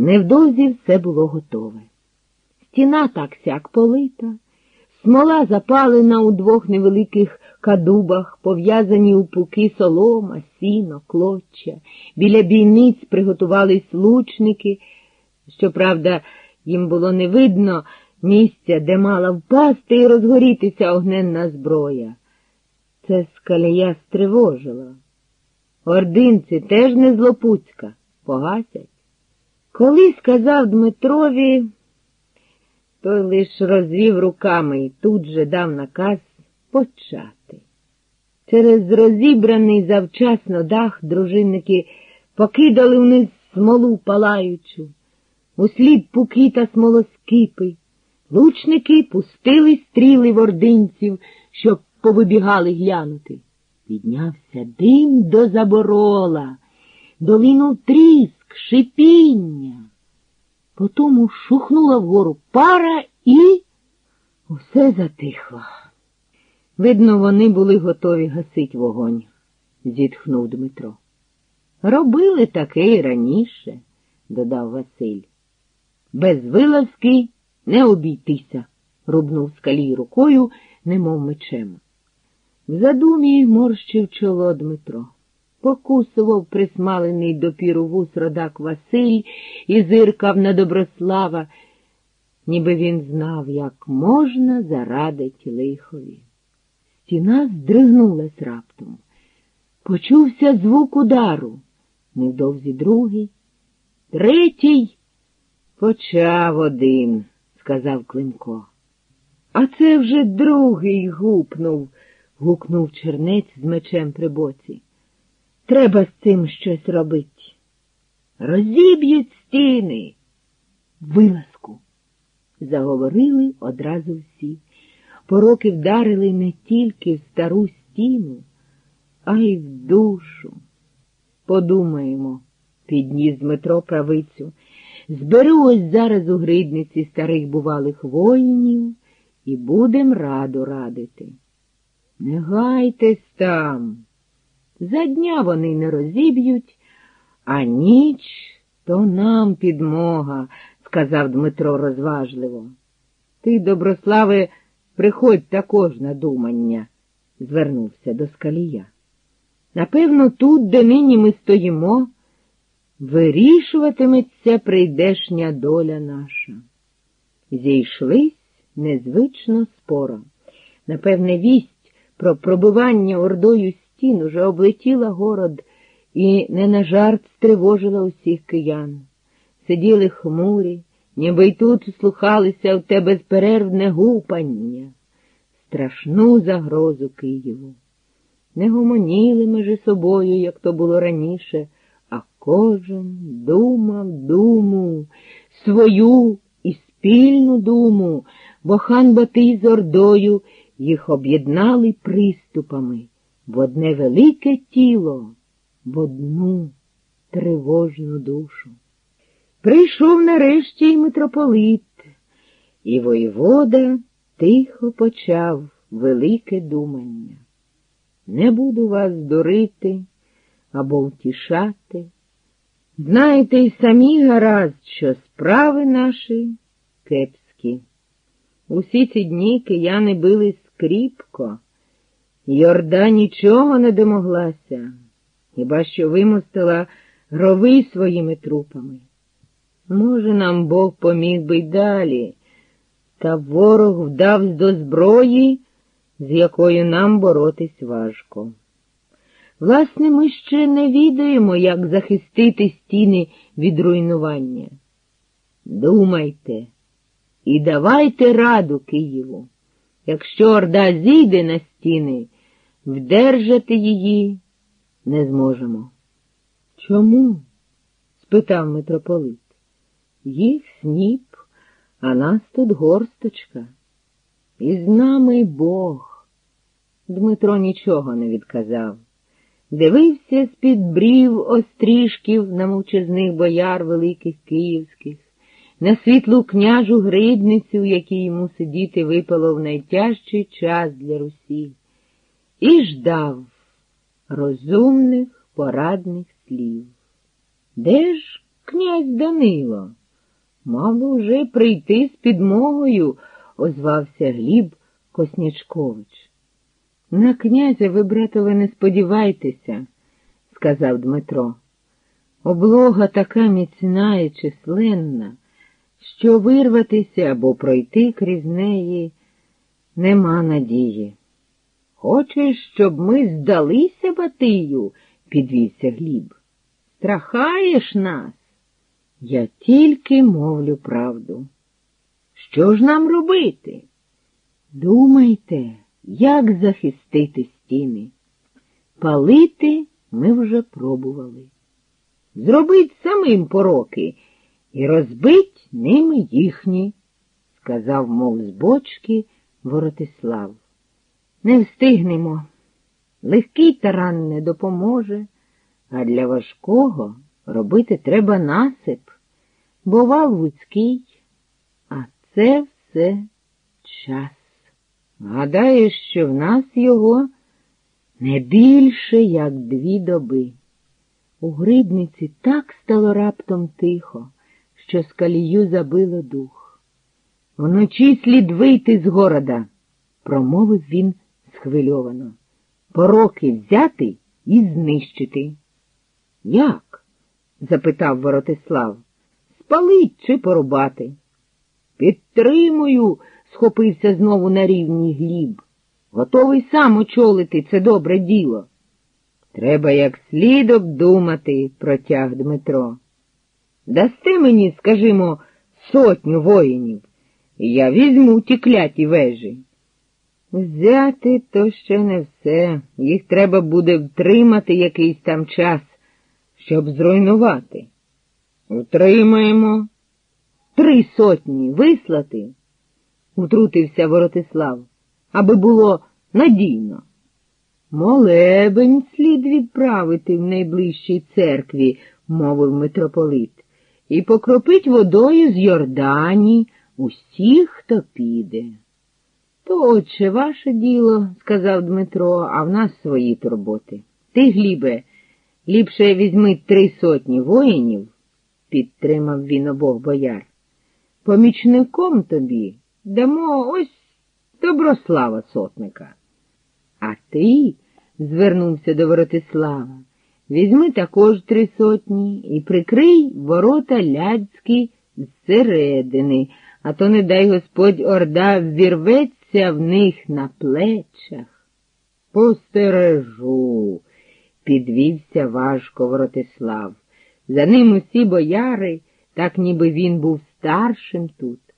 Невдовзі все було готове. Стіна так сяк полита, смола запалена у двох невеликих кадубах, пов'язані у пуки солома, сіно, клоччя. Біля бійниць приготувались лучники. Щоправда, їм було не видно місця, де мала впасти і розгорітися огненна зброя. Це скалія стривожила. Ординці теж не злопуцька, погасять. Коли сказав Дмитрові, той лиш розвів руками і тут же дав наказ почати. Через розібраний завчасно дах дружинники покидали вниз смолу палаючу, услід пуки та смолоскипи. Лучники пустили стріли в ординців, щоб повибігали глянути. Піднявся дим до заборола, долинув тріск, шипіння. Потому шухнула вгору пара і усе затихло. Видно, вони були готові гасить вогонь, зітхнув Дмитро. Робили таке й раніше, додав Василь. Без вилазки не обійтися, рубнув скалій рукою, немов мечем. В задумі морщив чоло Дмитро. Покусував присмалений допіру вус родак Василь і зиркав на Доброслава, ніби він знав, як можна зарадить лихові. Стіна здригнулась раптом. Почувся звук удару. Невдовзі другий. Третій почав один, сказав Климко. А це вже другий гупнув, гукнув чернець з мечем при боці. Треба з цим щось робити. Розіб'ють стіни. Вилазку. Заговорили одразу всі. Пороки вдарили не тільки в стару стіну, а й в душу. Подумаємо, підніс Дмитро правицю. Зберу ось зараз у гридниці старих бувалих воїнів і будем раду радити. Не гайтесь там. За дня вони не розіб'ють, а ніч то нам підмога, сказав Дмитро розважливо. Ти, Доброславе, приходь також на думання, звернувся до скалія. Напевно, тут, де нині ми стоїмо, вирішуватиметься прийдешня доля наша. Зійшлись незвично споро. Напевне, вість про пробивання ордою стін уже облетіла город і не на жарт стривожила усіх киян. Сиділи хмурі, ніби й тут слухалися в те безперервне гупання, страшну загрозу Києву. Не гомоніли межи собою, як то було раніше, а кожен думав думу, свою і спільну думу, бо хан Батий з Ордою їх об'єднали приступами в одне велике тіло, в одну тривожну душу. Прийшов нарешті й митрополит, і воєвода тихо почав велике думання. Не буду вас дурити або втішати. Знаєте й самі гаразд, що справи наші кепські. Усі ці дні кияни били скріпко, Йорда нічого не домоглася, хіба що вимостила грови своїми трупами. Може, нам Бог поміг би й далі, та ворог вдавсь до зброї, з якою нам боротись важко. Власне, ми ще не відаємо, як захистити стіни від руйнування. Думайте і давайте раду Києву. Якщо Орда зійде на стіни, вдержати її не зможемо. Чому? спитав митрополит. Їх сніп, а нас тут горсточка. І з нами Бог. Дмитро нічого не відказав. Дивився з-під брів острішків на мовчазних бояр великих київських, на світлу княжу гридницю, якій йому сидіти випало в найтяжчий час для Русі, і ждав розумних порадних слів. Де ж князь Данило. Мав вже прийти з підмогою, озвався Гліб Коснячкович. На князя ви, братове, не сподівайтеся, сказав Дмитро. Облога така міцна і численна, що вирватися або пройти крізь неї нема надії. Хочеш, щоб ми здалися Батию? підвівся Гліб. Страхаєш нас? Я тільки мовлю правду. Що ж нам робити? Думайте, як захистити стіни. Палити ми вже пробували. Зробить самим пороки і розбить ними їхні, сказав, мов з бочки, Воротислав. Не встигнемо. Легкий таран не допоможе, а для важкого робити треба насип, бо вал а це все час. Гадаєш, що в нас його не більше, як дві доби. У грибниці так стало раптом тихо, що з калію забило дух. Вночі слід вийти з города, промовив він схвильовано. Пороки взяти і знищити. Як? запитав Воротислав. Спалить чи порубати? Підтримую, схопився знову на рівні гліб. Готовий сам очолити це добре діло. Треба як слід обдумати, протяг Дмитро. Дасте мені, скажімо, сотню воїнів, я візьму ті кляті вежі. Взяти то ще не все. Їх треба буде втримати якийсь там час, щоб зруйнувати. Утримаємо. Три сотні вислати, втрутився Воротислав, аби було надійно. Молебень слід відправити в найближчій церкві, мовив митрополит, і покропить водою з Йордані усіх, хто піде. То, отче, ваше діло, сказав Дмитро, а в нас свої турботи. Ти, Глібе, ліпше візьми три сотні воїнів, підтримав він обох бояр. Помічником тобі дамо ось Доброслава сотника. А ти, звернувся до Воротислава, візьми також три сотні і прикрий ворота ляцькі зсередини, а то, не дай Господь орда ввірветься в них на плечах. Постережу, підвівся важко Воротислав. За ним усі бояри, так ніби він був старшим тут.